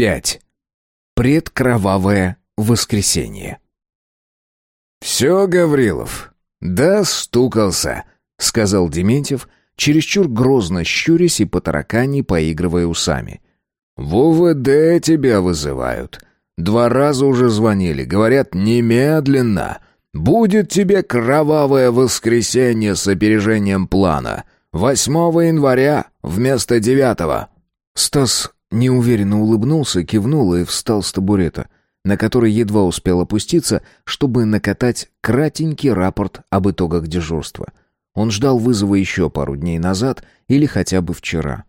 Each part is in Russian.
5. Предкровавое воскресенье. «Все, Гаврилов, да стукался», — сказал Дементьев, чересчур грозно щурясь и потаракани, поигрывая усами. «В УВД тебя вызывают. Два раза уже звонили, говорят, немедленно. Будет тебе кровавое воскресенье с опережением плана. 8 января вместо 9 Стас Неуверенно улыбнулся, кивнул и встал с табурета, на который едва успел опуститься, чтобы накатать кратенький рапорт об итогах дежурства. Он ждал вызова еще пару дней назад или хотя бы вчера.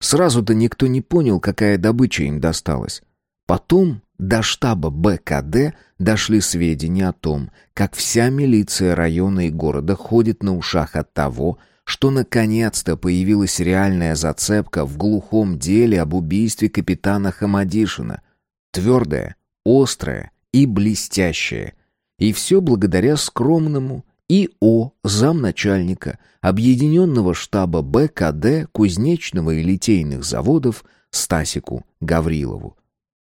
Сразу-то никто не понял, какая добыча им досталась. Потом до штаба БКД дошли сведения о том, как вся милиция района и города ходит на ушах от того, что наконец-то появилась реальная зацепка в глухом деле об убийстве капитана Хамадишина. Твердая, острая и блестящая. И все благодаря скромному ИО замначальника Объединенного штаба БКД кузнечного и литейных заводов Стасику Гаврилову.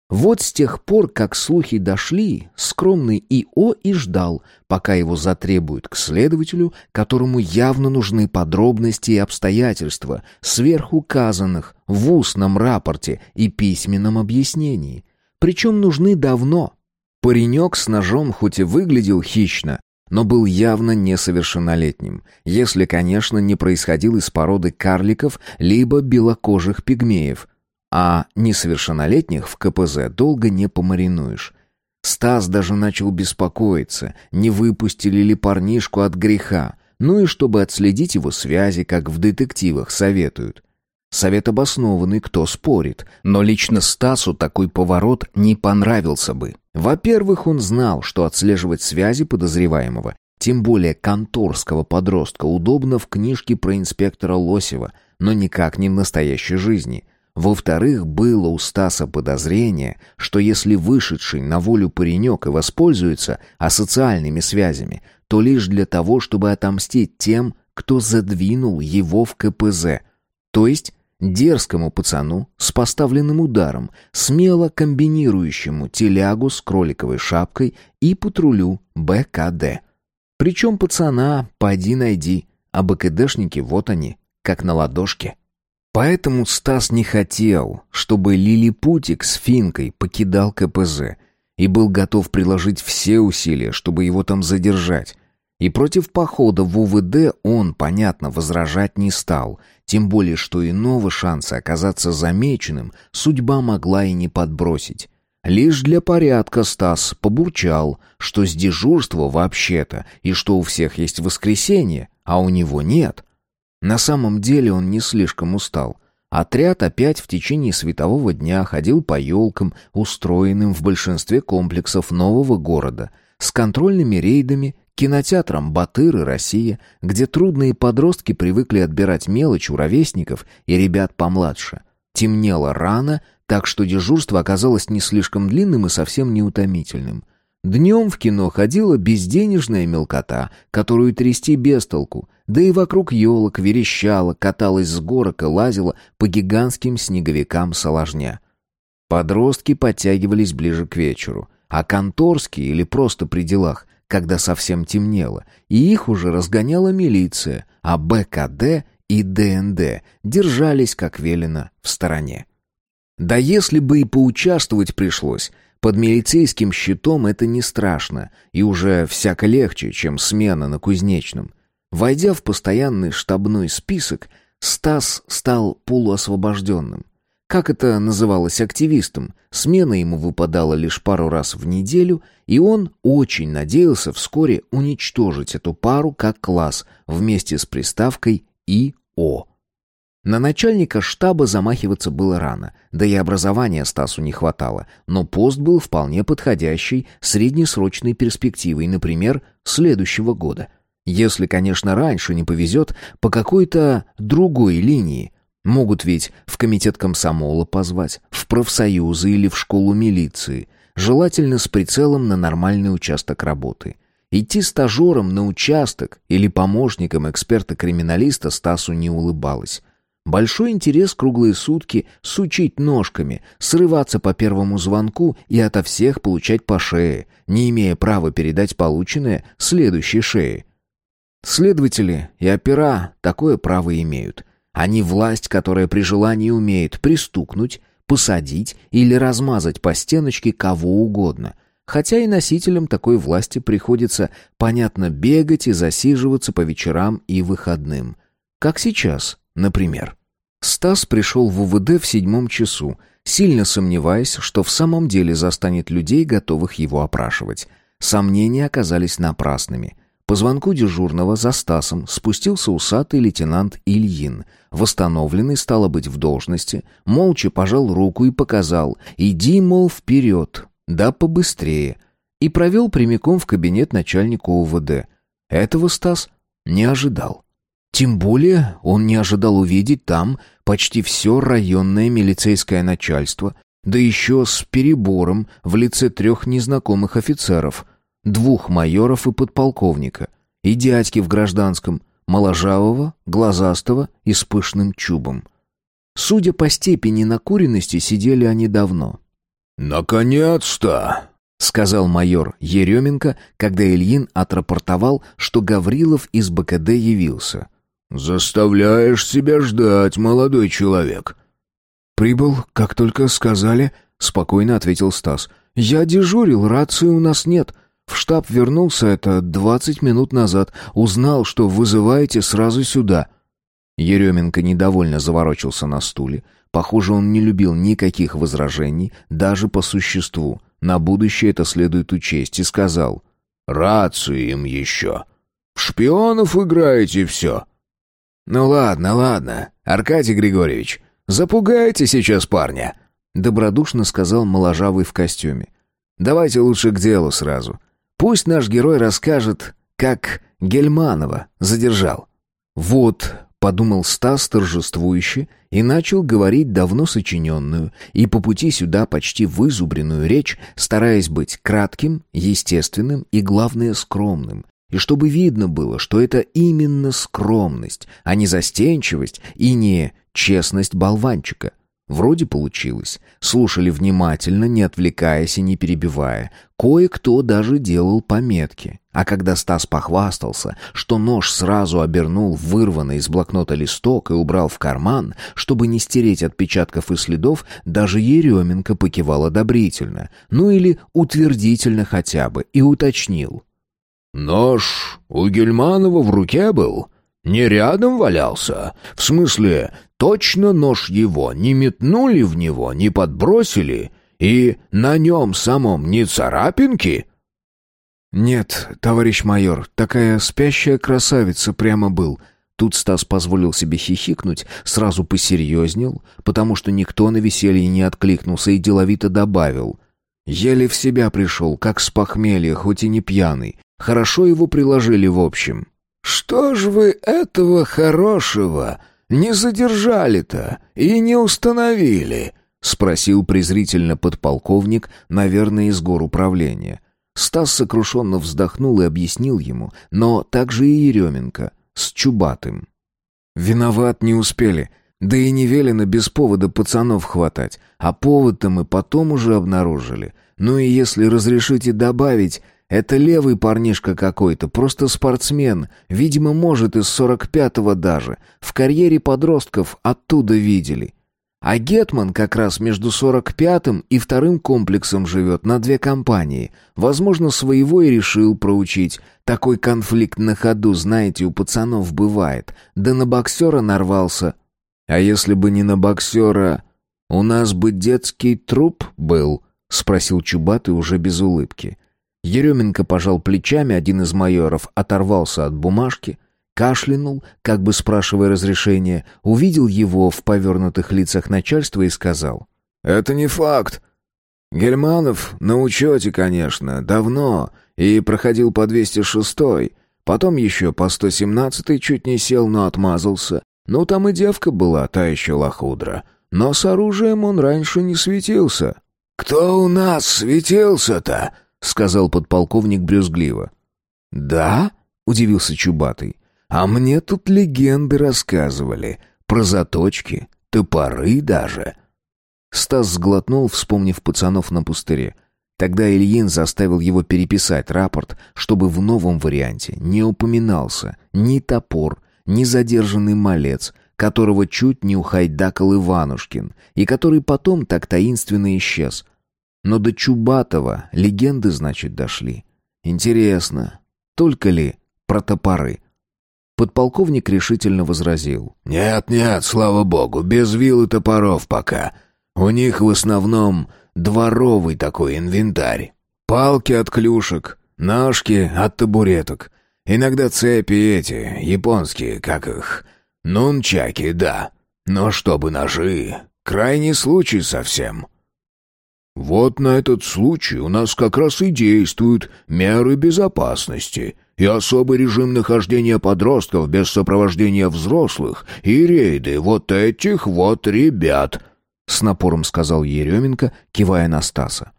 Вот с тех пор, как слухи дошли, скромный ИО и ждал, пока его затребуют к следователю, которому явно нужны подробности и обстоятельства, сверхуказанных в устном рапорте и письменном объяснении. Причем нужны давно. Паренек с ножом хоть и выглядел хищно, но был явно несовершеннолетним, если, конечно, не происходил из породы карликов либо белокожих пигмеев – а несовершеннолетних в КПЗ долго не помаринуешь. Стас даже начал беспокоиться, не выпустили ли парнишку от греха, ну и чтобы отследить его связи, как в детективах советуют. Совет обоснованный, кто спорит, но лично Стасу такой поворот не понравился бы. Во-первых, он знал, что отслеживать связи подозреваемого, тем более конторского подростка, удобно в книжке про инспектора Лосева, но никак не в настоящей жизни – во-вторых, было у Стаса подозрение, что если вышедший на волю паренек и воспользуется асоциальными связями, то лишь для того, чтобы отомстить тем, кто задвинул его в КПЗ. То есть дерзкому пацану с поставленным ударом, смело комбинирующему телягу с кроликовой шапкой и патрулю БКД. Причем пацана поди найди, а БКДшники вот они, как на ладошке. Поэтому Стас не хотел, чтобы лилипутик с Финкой покидал КПЗ и был готов приложить все усилия, чтобы его там задержать. И против похода в УВД он, понятно, возражать не стал, тем более что иного шанса оказаться замеченным судьба могла и не подбросить. Лишь для порядка Стас побурчал, что с дежурства вообще-то, и что у всех есть воскресенье, а у него нет. На самом деле он не слишком устал. Отряд опять в течение светового дня ходил по елкам, устроенным в большинстве комплексов нового города, с контрольными рейдами, кинотеатром «Батыр» и «Россия», где трудные подростки привыкли отбирать мелочь у ровесников и ребят помладше. Темнело рано, так что дежурство оказалось не слишком длинным и совсем неутомительным. Днем в кино ходила безденежная мелкота, которую трясти без толку, да и вокруг елок верещала, каталась с горок и лазила по гигантским снеговикам соложня. Подростки подтягивались ближе к вечеру, а конторские или просто при делах, когда совсем темнело, и их уже разгоняла милиция, а БКД и ДНД держались, как велено, в стороне. Да если бы и поучаствовать пришлось, под милицейским щитом это не страшно и уже всяко легче, чем смена на кузнечном. Войдя в постоянный штабной список, Стас стал полуосвобожденным. Как это называлось активистом, смена ему выпадала лишь пару раз в неделю, и он очень надеялся вскоре уничтожить эту пару как класс вместе с приставкой «ИО». На начальника штаба замахиваться было рано, да и образования Стасу не хватало, но пост был вполне подходящий среднесрочной перспективой, например, следующего года. Если, конечно, раньше не повезет по какой-то другой линии. Могут ведь в комитет комсомола позвать, в профсоюзы или в школу милиции, желательно с прицелом на нормальный участок работы. Идти стажером на участок или помощником эксперта-криминалиста Стасу не улыбалось. Большой интерес круглые сутки сучить ножками, срываться по первому звонку и ото всех получать по шее, не имея права передать полученное следующей шее. Следователи и опера такое право имеют. Они власть, которая при желании умеет пристукнуть, посадить или размазать по стеночке кого угодно. Хотя и носителям такой власти приходится, понятно, бегать и засиживаться по вечерам и выходным. Как сейчас, например. Стас пришел в УВД в седьмом часу, сильно сомневаясь, что в самом деле застанет людей, готовых его опрашивать. Сомнения оказались напрасными. По звонку дежурного за Стасом спустился усатый лейтенант Ильин, восстановленный, стало быть, в должности, молча пожал руку и показал «иди, мол, вперед, да побыстрее», и провел прямиком в кабинет начальника УВД. Этого Стас не ожидал. Тем более он не ожидал увидеть там почти все районное милицейское начальство, да еще с перебором в лице трех незнакомых офицеров, двух майоров и подполковника, и дядьки в гражданском, моложавого, глазастого и с пышным чубом. Судя по степени накуренности, сидели они давно. «Наконец-то!» — сказал майор Еременко, когда Ильин отрапортовал, что Гаврилов из БКД явился — «Заставляешь себя ждать, молодой человек». «Прибыл, как только сказали», — спокойно ответил Стас. «Я дежурил, рации у нас нет. В штаб вернулся это двадцать минут назад. Узнал, что вызываете сразу сюда». Еременко недовольно заворочился на стуле. Похоже, он не любил никаких возражений, даже по существу. На будущее это следует учесть, и сказал. «Рации им еще. В шпионов играете все. «Ну ладно, ладно, Аркадий Григорьевич, запугайте сейчас парня», — добродушно сказал моложавый в костюме. «Давайте лучше к делу сразу. Пусть наш герой расскажет, как Гельманова задержал». «Вот», — подумал Стас торжествующе и начал говорить давно сочиненную и по пути сюда почти вызубренную речь, стараясь быть кратким, естественным и, главное, скромным, и чтобы видно было, что это именно скромность, а не застенчивость и не честность болванчика. Вроде получилось. Слушали внимательно, не отвлекаясь и не перебивая. Кое-кто даже делал пометки. А когда Стас похвастался, что нож сразу обернул вырванный из блокнота листок и убрал в карман, чтобы не стереть отпечатков и следов, даже Еременко покивал одобрительно, ну или утвердительно хотя бы, и уточнил. «Нож у Гельманова в руке был? Не рядом валялся? В смысле, точно нож его не метнули в него, не подбросили? И на нем самом не царапинки?» «Нет, товарищ майор, такая спящая красавица прямо был». Тут Стас позволил себе хихикнуть, сразу посерьезнел, потому что никто на веселье не откликнулся и деловито добавил. Еле в себя пришел, как с похмелья, хоть и не пьяный. Хорошо его приложили в общем. «Что ж вы этого хорошего не задержали-то и не установили?» — спросил презрительно подполковник, наверное, из гор управления. Стас сокрушенно вздохнул и объяснил ему, но также и Еременко, с Чубатым. «Виноват не успели, да и не велено без повода пацанов хватать, а повод-то мы потом уже обнаружили. Ну и если разрешите добавить, это левый парнишка какой-то, просто спортсмен. Видимо, может, из сорок пятого даже. В карьере подростков оттуда видели. А Гетман как раз между сорок пятым и вторым комплексом живет на две компании. Возможно, своего и решил проучить. Такой конфликт на ходу, знаете, у пацанов бывает. Да на боксера нарвался. А если бы не на боксера, у нас бы детский труп был, спросил Чубатый уже без улыбки. Еременко пожал плечами, один из майоров оторвался от бумажки, кашлянул, как бы спрашивая разрешения, увидел его в повернутых лицах начальства и сказал. «Это не факт. Гельманов на учете, конечно, давно, и проходил по 206-й, потом еще по 117-й чуть не сел, но отмазался. Ну, там и девка была, та еще лохудра. Но с оружием он раньше не светился». «Кто у нас светился-то?» — сказал подполковник брюзгливо. «Да?» — удивился Чубатый. «А мне тут легенды рассказывали. про заточки, топоры даже. Стас сглотнул, вспомнив пацанов на пустыре. Тогда Ильин заставил его переписать рапорт, чтобы в новом варианте не упоминался ни топор, ни задержанный малец, которого чуть не ухайдакал Иванушкин, и который потом так таинственно исчез. Но до Чубатова легенды, значит, дошли. Интересно, только ли про топоры? Подполковник решительно возразил. «Нет-нет, слава богу, без вил и топоров пока. У них в основном Дворовый такой инвентарь. Палки от клюшек, ножки от табуреток. Иногда цепи эти, японские, как их. Нунчаки, да. Но чтобы ножи, крайний случай совсем. Вот на этот случай у нас как раз и действуют меры безопасности и особый режим нахождения подростков без сопровождения взрослых и рейды вот этих вот ребят, с напором сказал Еременко, кивая на Стаса.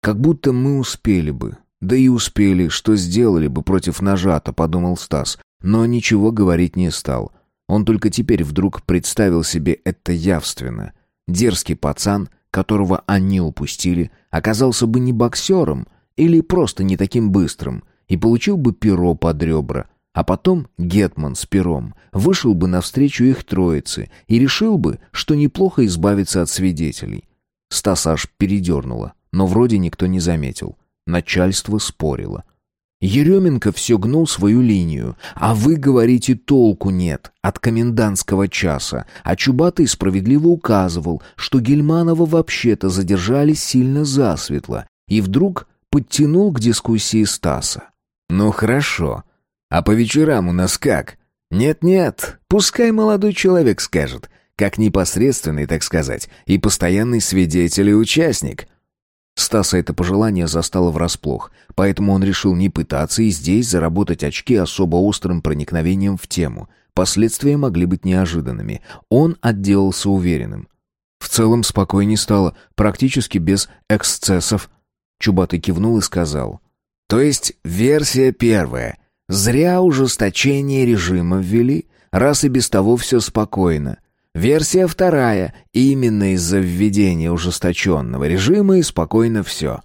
Как будто мы успели бы. Да и успели, что сделали бы против нажата, подумал Стас, но ничего говорить не стал. Он только теперь вдруг представил себе это явственно. Дерзкий пацан, которого они упустили, оказался бы не боксером или просто не таким быстрым и получил бы перо под ребра, а потом Гетман с пером вышел бы навстречу их троице и решил бы, что неплохо избавиться от свидетелей. Стас аж передернуло, но вроде никто не заметил. Начальство спорило. Еременко все гнул свою линию. А вы говорите, толку нет от комендантского часа. А Чубатый справедливо указывал, что Гельманова вообще-то задержали сильно засветло. И вдруг подтянул к дискуссии Стаса. «Ну хорошо, а по вечерам у нас как? Нет-нет, пускай молодой человек скажет, как непосредственный, так сказать, и постоянный свидетель и участник. Стаса это пожелание застало врасплох, поэтому он решил не пытаться и здесь заработать очки особо острым проникновением в тему. Последствия могли быть неожиданными. Он отделался уверенным. В целом спокойней стало, практически без эксцессов. Чубатый кивнул и сказал. «То есть версия первая — Зря ужесточение режима ввели, раз и без того все спокойно. Версия вторая. Именно из-за введения ужесточенного режима и спокойно все.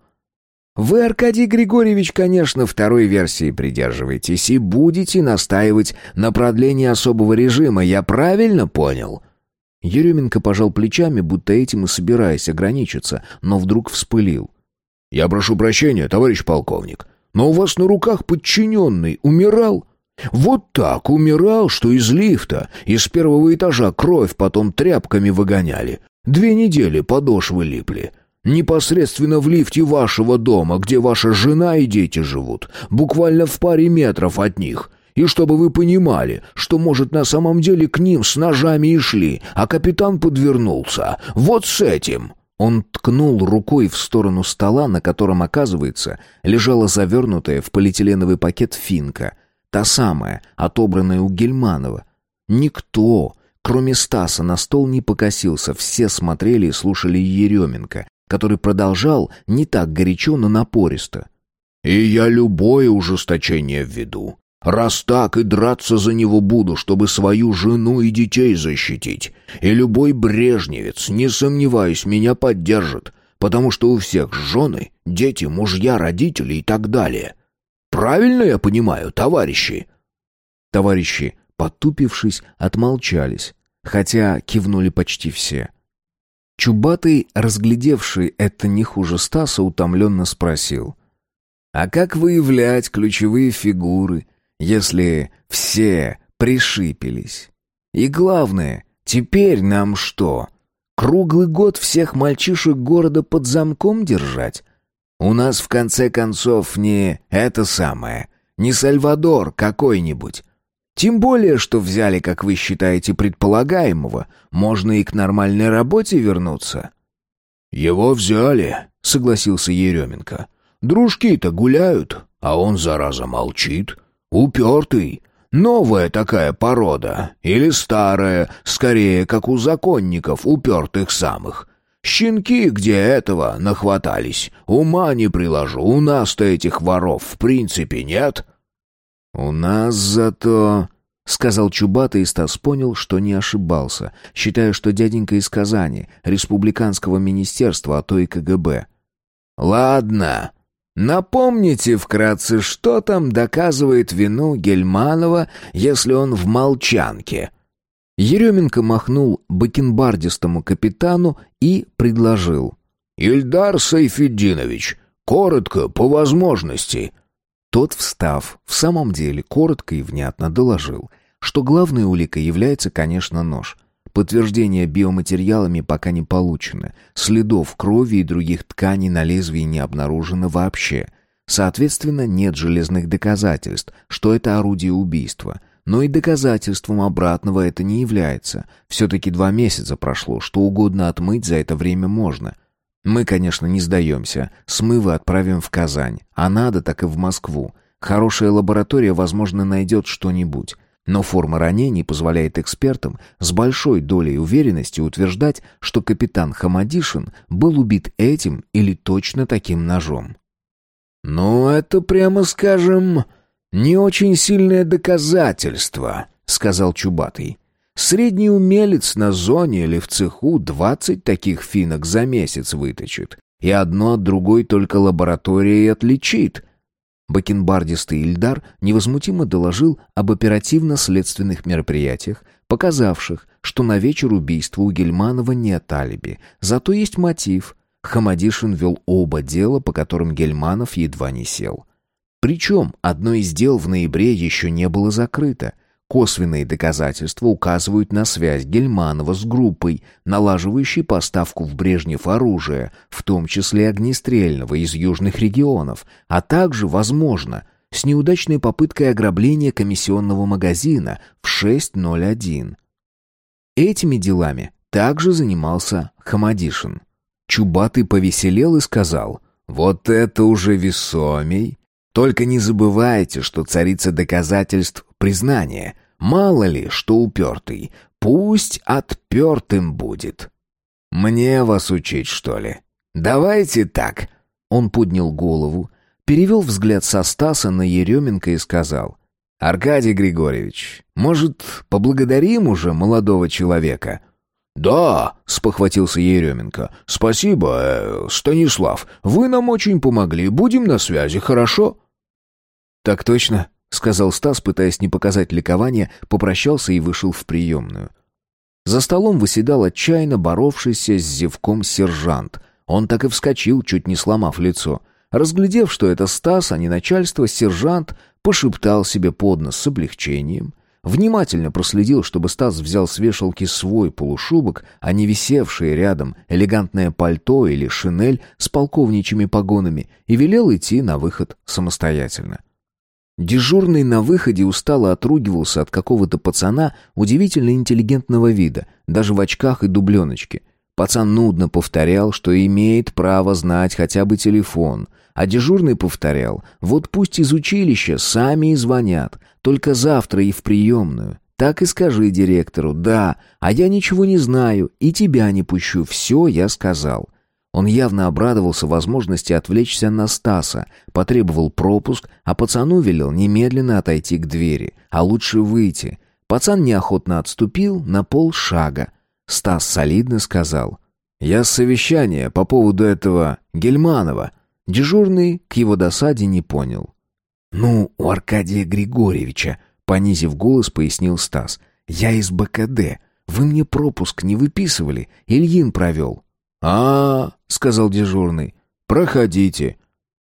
Вы, Аркадий Григорьевич, конечно, второй версии придерживаетесь и будете настаивать на продлении особого режима, я правильно понял?» Еременко пожал плечами, будто этим и собираясь ограничиться, но вдруг вспылил. «Я прошу прощения, товарищ полковник. Но у вас на руках подчиненный умирал. Вот так умирал, что из лифта, из первого этажа кровь потом тряпками выгоняли. Две недели подошвы липли. Непосредственно в лифте вашего дома, где ваша жена и дети живут, буквально в паре метров от них. И чтобы вы понимали, что, может, на самом деле к ним с ножами и шли, а капитан подвернулся. Вот с этим. Он ткнул рукой в сторону стола, на котором, оказывается, лежала завернутая в полиэтиленовый пакет финка. Та самая, отобранная у Гельманова. Никто, кроме Стаса, на стол не покосился. Все смотрели и слушали Еременко, который продолжал не так горячо, но напористо. «И я любое ужесточение введу. Раз так, и драться за него буду, чтобы свою жену и детей защитить. И любой брежневец, не сомневаюсь, меня поддержит, потому что у всех жены, дети, мужья, родители и так далее. Правильно я понимаю, товарищи?» Товарищи, потупившись, отмолчались, хотя кивнули почти все. Чубатый, разглядевший это не хуже Стаса, утомленно спросил. «А как выявлять ключевые фигуры?» если все пришипелись. И главное, теперь нам что? Круглый год всех мальчишек города под замком держать? У нас в конце концов не это самое, не Сальвадор какой-нибудь. Тем более, что взяли, как вы считаете, предполагаемого, можно и к нормальной работе вернуться. Его взяли, согласился Еременко. Дружки-то гуляют, а он зараза молчит. Упертый. Новая такая порода. Или старая, скорее, как у законников, упертых самых. Щенки, где этого, нахватались. Ума не приложу, у нас-то этих воров в принципе нет. У нас зато... сказал Чубатый, и Стас понял, что не ошибался, считая, что дяденька из Казани, республиканского министерства, а то и КГБ. «Ладно. Напомните вкратце, что там доказывает вину Гельманова, если он в молчанке?» Еременко махнул бакенбардистому капитану и предложил. «Ильдар Сайфеддинович, коротко, по возможности». Тот, встав, в самом деле коротко и внятно доложил, что главной уликой является, конечно, нож. Подтверждение биоматериалами пока не получено. Следов крови и других тканей на лезвии не обнаружено вообще. Соответственно, нет железных доказательств, что это орудие убийства. Но и доказательством обратного это не является. Все-таки два месяца прошло, что угодно отмыть за это время можно. Мы, конечно, не сдаемся. Смывы отправим в Казань. А надо, так и в Москву. Хорошая лаборатория, возможно, найдет что-нибудь. Но форма ранений позволяет экспертам с большой долей уверенности утверждать, что капитан Хамадишин был убит этим или точно таким ножом. «Ну, это, прямо скажем, «Не очень сильное доказательство», — сказал Чубатый. «Средний умелец на зоне или в цеху двадцать таких финок за месяц выточит, и одно от другой только лаборатория и отличит». Бакенбардистый Ильдар невозмутимо доложил об оперативно-следственных мероприятиях, показавших, что на вечер убийства у Гельманова нет алиби, зато есть мотив. Хамадишин вел оба дела, по которым Гельманов едва не сел. Причем одно из дел в ноябре еще не было закрыто. Косвенные доказательства указывают на связь Гельманова с группой, налаживающей поставку в Брежнев оружия, в том числе огнестрельного из южных регионов, а также, возможно, с неудачной попыткой ограбления комиссионного магазина в 6.01. Этими делами также занимался Хамадишин. Чубатый повеселел и сказал, «Вот это уже весомей!» Только не забывайте, что царица доказательств признания. Мало ли, что упертый. Пусть отпертым будет. Мне вас учить, что ли? Давайте так. Он поднял голову, перевел взгляд со Стаса на Еременко и сказал. «Аркадий Григорьевич, может, поблагодарим уже молодого человека?» «Да», — спохватился Еременко. «Спасибо, э, Станислав. Вы нам очень помогли. Будем на связи, хорошо?» «Так точно», — сказал Стас, пытаясь не показать ликования, попрощался и вышел в приемную. За столом выседал отчаянно боровшийся с зевком сержант. Он так и вскочил, чуть не сломав лицо. Разглядев, что это Стас, а не начальство, сержант пошептал себе под нос с облегчением. Внимательно проследил, чтобы Стас взял с вешалки свой полушубок, а не висевшие рядом элегантное пальто или шинель с полковничьими погонами, и велел идти на выход самостоятельно. Дежурный на выходе устало отругивался от какого-то пацана удивительно интеллигентного вида, даже в очках и дубленочке. Пацан нудно повторял, что имеет право знать хотя бы телефон, а дежурный повторял, вот пусть из училища сами и звонят, только завтра и в приемную. Так и скажи директору, да, а я ничего не знаю и тебя не пущу, все я сказал. Он явно обрадовался возможности отвлечься на Стаса, потребовал пропуск, а пацану велел немедленно отойти к двери, а лучше выйти. Пацан неохотно отступил на полшага. Стас солидно сказал. «Я с совещания по поводу этого Гельманова». Дежурный к его досаде не понял. «Ну, у Аркадия Григорьевича», — понизив голос, пояснил Стас. «Я из БКД. Вы мне пропуск не выписывали. Ильин провел». «А, — сказал дежурный, — проходите».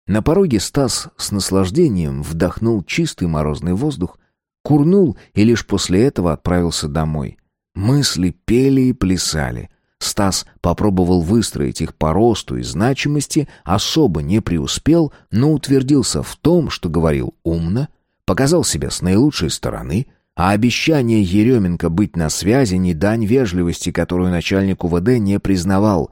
На пороге Стас с наслаждением вдохнул чистый морозный воздух, курнул и лишь после этого отправился домой. Мысли пели и плясали. Стас попробовал выстроить их по росту и значимости, особо не преуспел, но утвердился в том, что говорил умно, показал себя с наилучшей стороны, а обещание Еременко быть на связи не дань вежливости, которую начальник УВД не признавал.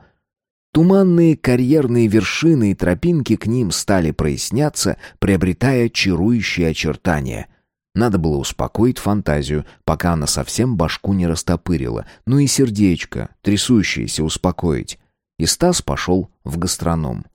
Туманные карьерные вершины и тропинки к ним стали проясняться, приобретая чарующие очертания. Надо было успокоить фантазию, пока она совсем башку не растопырила, ну и сердечко, трясущееся, успокоить. И Стас пошел в гастроном.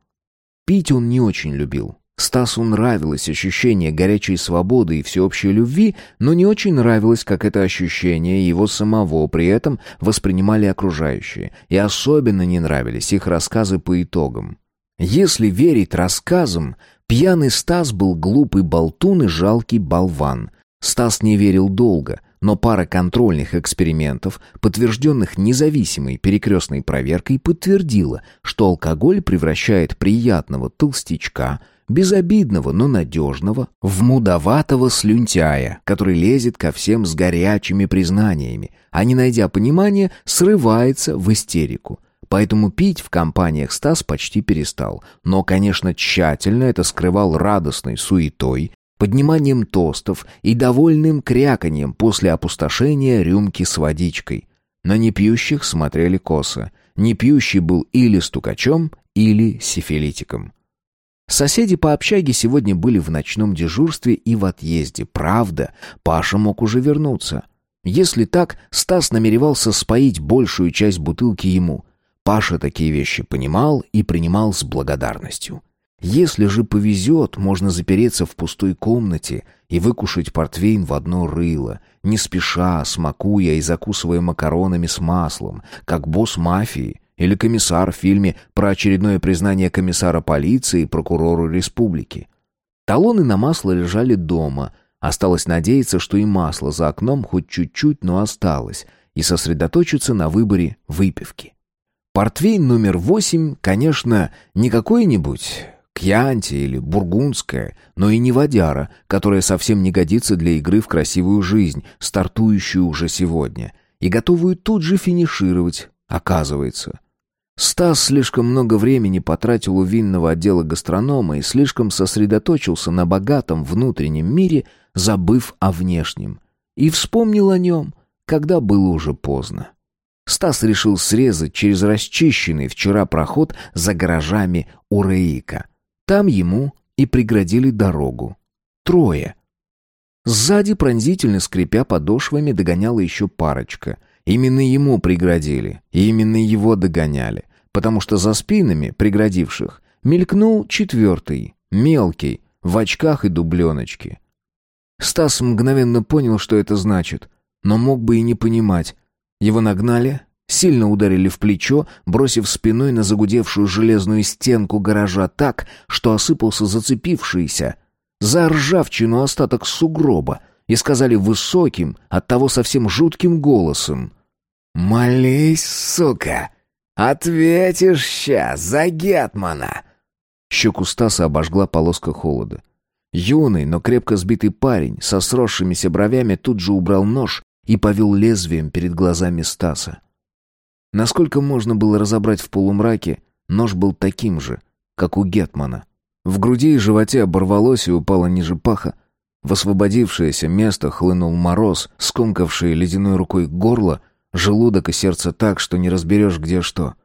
Пить он не очень любил, Стасу нравилось ощущение горячей свободы и всеобщей любви, но не очень нравилось, как это ощущение его самого при этом воспринимали окружающие, и особенно не нравились их рассказы по итогам. Если верить рассказам, пьяный Стас был глупый болтун и жалкий болван. Стас не верил долго, но пара контрольных экспериментов, подтвержденных независимой перекрестной проверкой, подтвердила, что алкоголь превращает приятного толстячка, безобидного, но надежного, в мудоватого слюнтяя, который лезет ко всем с горячими признаниями, а не найдя понимания, срывается в истерику. Поэтому пить в компаниях Стас почти перестал, но, конечно, тщательно это скрывал радостной суетой, подниманием тостов и довольным кряканьем после опустошения рюмки с водичкой. На непьющих смотрели косо. Непьющий был или стукачом, или сифилитиком. Соседи по общаге сегодня были в ночном дежурстве и в отъезде. Правда, Паша мог уже вернуться. Если так, Стас намеревался споить большую часть бутылки ему. Паша такие вещи понимал и принимал с благодарностью. Если же повезет, можно запереться в пустой комнате и выкушать портвейн в одно рыло, не спеша, смакуя и закусывая макаронами с маслом, как босс мафии или комиссар в фильме про очередное признание комиссара полиции прокурору республики. Талоны на масло лежали дома. Осталось надеяться, что и масло за окном хоть чуть-чуть, но осталось, и сосредоточиться на выборе выпивки. Портвейн номер восемь, конечно, не какой-нибудь Кьянти или бургундская, но и не водяра, которая совсем не годится для игры в красивую жизнь, стартующую уже сегодня, и готовую тут же финишировать, оказывается. Стас слишком много времени потратил у винного отдела гастронома и слишком сосредоточился на богатом внутреннем мире, забыв о внешнем. И вспомнил о нем, когда было уже поздно. Стас решил срезать через расчищенный вчера проход за гаражами у Реика — там ему и преградили дорогу. Трое. Сзади, пронзительно скрипя подошвами, догоняла еще парочка. Именно ему преградили, и именно его догоняли, потому что за спинами преградивших мелькнул четвертый, мелкий, в очках и дубленочке. Стас мгновенно понял, что это значит, но мог бы и не понимать. Его нагнали, Сильно ударили в плечо, бросив спиной на загудевшую железную стенку гаража так, что осыпался зацепившийся за ржавчину остаток сугроба, и сказали высоким, оттого совсем жутким голосом. «Молись, сука! Ответишь сейчас за Гетмана!» Щеку Стаса обожгла полоска холода. Юный, но крепко сбитый парень со сросшимися бровями тут же убрал нож и повел лезвием перед глазами Стаса. Насколько можно было разобрать в полумраке, нож был таким же, как у Гетмана. В груди и животе оборвалось и упало ниже паха. В освободившееся место хлынул мороз, скомкавший ледяной рукой горло, желудок и сердце так, что не разберешь где что.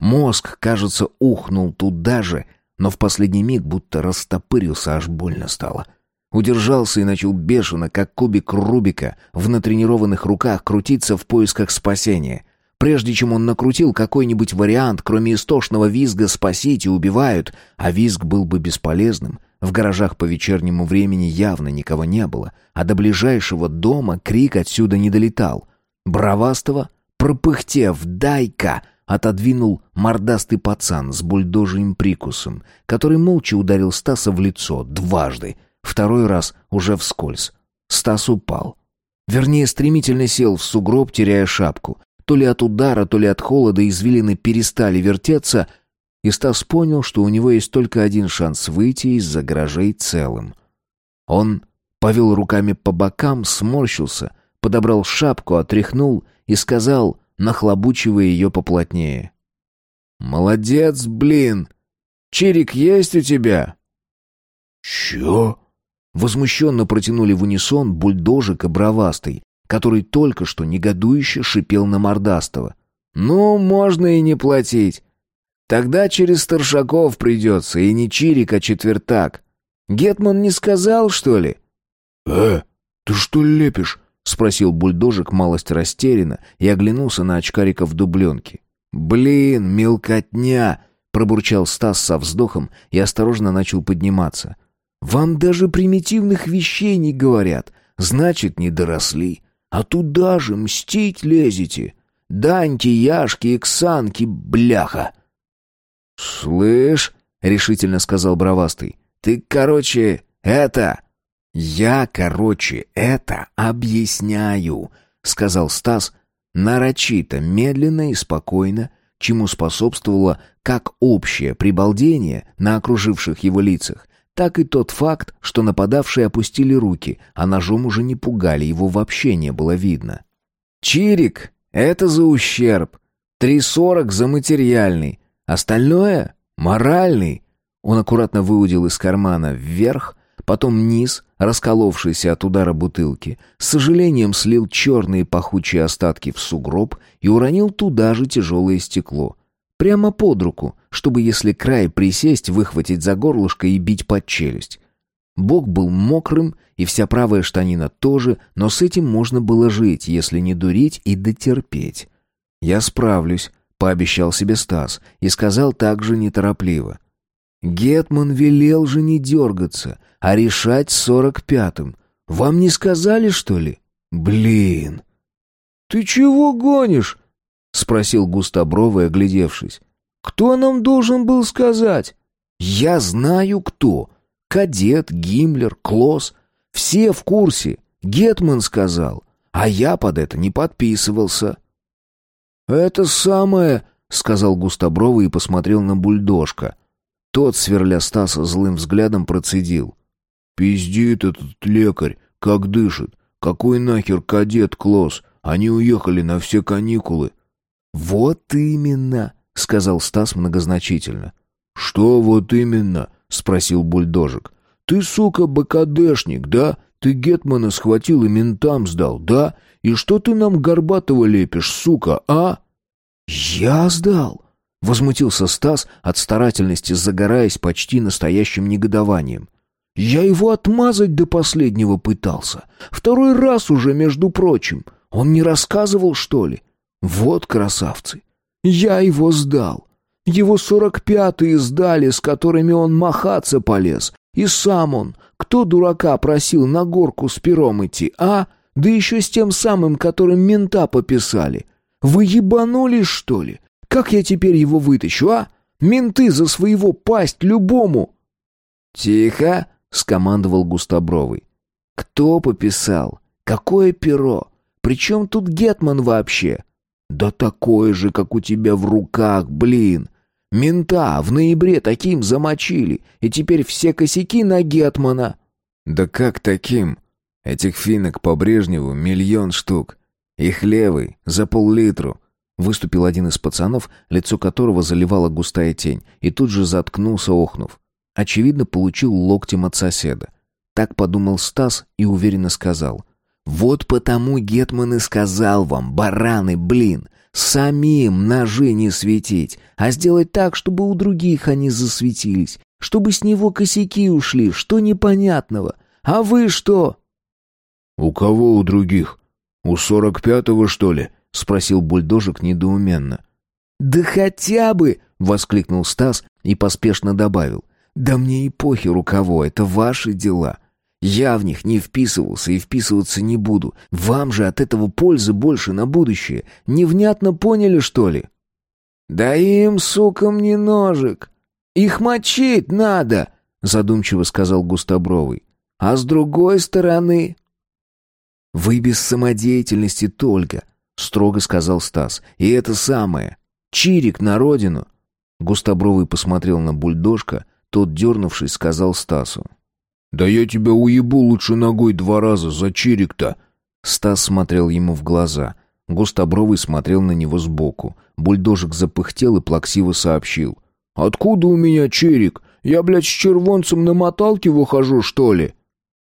Мозг, кажется, ухнул туда же, но в последний миг будто растопырился, аж больно стало. Удержался и начал бешено, как кубик Рубика, в натренированных руках крутиться в поисках спасения. Прежде чем он накрутил какой-нибудь вариант, кроме истошного визга «спасите, убивают», а визг был бы бесполезным, в гаражах по вечернему времени явно никого не было, а до ближайшего дома крик отсюда не долетал. Бравастого, пропыхтев «дай-ка», отодвинул мордастый пацан с бульдожьим прикусом, который молча ударил Стаса в лицо дважды, второй раз уже вскользь. Стас упал. Вернее, стремительно сел в сугроб, теряя шапку. То ли от удара, то ли от холода извилины перестали вертеться, и Стас понял, что у него есть только один шанс выйти из-за гаражей целым. Он повел руками по бокам, сморщился, подобрал шапку, отряхнул и сказал, нахлобучивая ее поплотнее. «Молодец, блин! Чирик есть у тебя?» «Чё?» Возмущенно протянули в унисон бульдожик и бровастый, который только что негодующе шипел на Мордастого. «Ну, можно и не платить. Тогда через старшаков придется, и не чирик, а четвертак. Гетман не сказал, что ли?» «Э, ты что лепишь?» — спросил бульдожик малость растерянно и оглянулся на очкарика в дубленке. «Блин, мелкотня!» пробурчал Стас со вздохом и осторожно начал подниматься. «Вам даже примитивных вещей не говорят, значит, не доросли. А туда же мстить лезете. Даньки, Яшки, Иксанки, бляха!» «Слышь», — решительно сказал бровастый, — «ты, короче, это...» «Я, короче, это объясняю», — сказал Стас, нарочито, медленно и спокойно, чему способствовало как общее прибалдение на окруживших его лицах, так и тот факт, что нападавшие опустили руки, а ножом уже не пугали, его вообще не было видно. «Чирик, это за ущерб, три сорок за материальный, остальное — моральный». Он аккуратно выудил из кармана вверх, потом низ, расколовшийся от удара бутылки, с сожалением слил черные пахучие остатки в сугроб и уронил туда же тяжелое стекло. Прямо под руку, чтобы, если край присесть, выхватить за горлышко и бить под челюсть. Бок был мокрым, и вся правая штанина тоже, но с этим можно было жить, если не дурить и дотерпеть. «Я справлюсь», — пообещал себе Стас, и сказал также неторопливо. «Гетман велел же не дергаться, а решать сорок пятым. Вам не сказали, что ли? Блин!» «Ты чего гонишь?» — спросил густобровый, оглядевшись. «Кто нам должен был сказать?» «Я знаю, кто. Кадет, Гиммлер, Клосс. Все в курсе. Гетман сказал. А я под это не подписывался». «Это самое...» — сказал Густобровый и посмотрел на бульдожка. Тот, сверля Стаса злым взглядом, процедил. «Пиздит этот лекарь, как дышит. Какой нахер кадет Клосс? Они уехали на все каникулы. «Вот именно», — сказал Стас многозначительно. «Что вот именно?» — спросил бульдожик. «Ты, сука, БКДшник, да? Ты Гетмана схватил и ментам сдал, да? И что ты нам Горбатого лепишь, сука, а?» «Я сдал?» — возмутился Стас, от старательности загораясь почти настоящим негодованием. «Я его отмазать до последнего пытался. Второй раз уже, между прочим. Он не рассказывал, что ли? Вот красавцы. Я его сдал. Его сорок пятые сдали, с которыми он махаться полез. И сам он. Кто дурака просил на горку с пером идти, а? Да еще с тем самым, которым мента пописали. Вы ебанулись, что ли? Как я теперь его вытащу, а? Менты за своего пасть любому. «Тихо!» — скомандовал Густобровый. «Кто пописал? Какое перо? Причем тут Гетман вообще? Да такое же, как у тебя в руках, блин. Мента в ноябре таким замочили, и теперь все косяки на Гетмана. Да как таким? Этих финок по Брежневу миллион штук. Их левый, за пол-литру. Выступил один из пацанов, лицо которого заливала густая тень, и тут же заткнулся, охнув. Очевидно, получил локтем от соседа. Так подумал Стас и уверенно сказал. Вот потому Гетман и сказал вам, бараны, блин, самим ножи не светить, а сделать так, чтобы у других они засветились, чтобы с него косяки ушли, что непонятного. А вы что? У кого у других? У сорок пятого, что ли? спросил бульдожик недоуменно. Да хотя бы, воскликнул Стас и поспешно добавил: да мне и похер у кого, это ваши дела. Я в них не вписывался и вписываться не буду. Вам же от этого пользы больше на будущее. Невнятно поняли, что ли? Да им, сукам, не ножик. Их мочить надо, задумчиво сказал Густобровый. А с другой стороны... Вы без самодеятельности только, строго сказал Стас. И это самое. Чирик на родину. Густобровый посмотрел на бульдожка, тот, дернувшись, сказал Стасу. «Да я тебя уебу лучше ногой два раза за чирик-то!» Стас смотрел ему в глаза. Густобровый смотрел на него сбоку. Бульдожик запыхтел и плаксиво сообщил. «Откуда у меня чирик? Я, блядь, с червонцем на моталке выхожу, что ли?»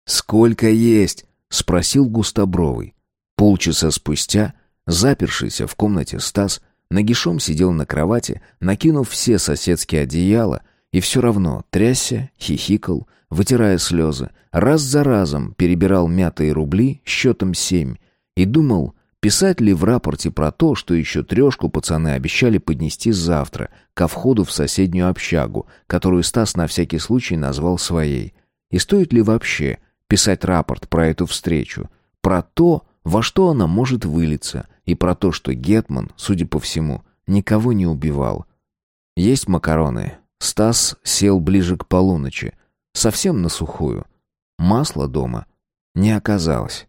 «Сколько есть?» — спросил Густобровый. Полчаса спустя, запершийся в комнате Стас, нагишом сидел на кровати, накинув все соседские одеяла, и все равно трясся, хихикал, вытирая слезы, раз за разом перебирал мятые рубли счетом семь и думал, Писать ли в рапорте про то, что еще трешку пацаны обещали поднести завтра ко входу в соседнюю общагу, которую Стас на всякий случай назвал своей? И стоит ли вообще писать рапорт про эту встречу? Про то, во что она может вылиться, и про то, что Гетман, судя по всему, никого не убивал. Есть макароны. Стас сел ближе к полуночи. Совсем на сухую. Масла дома не оказалось.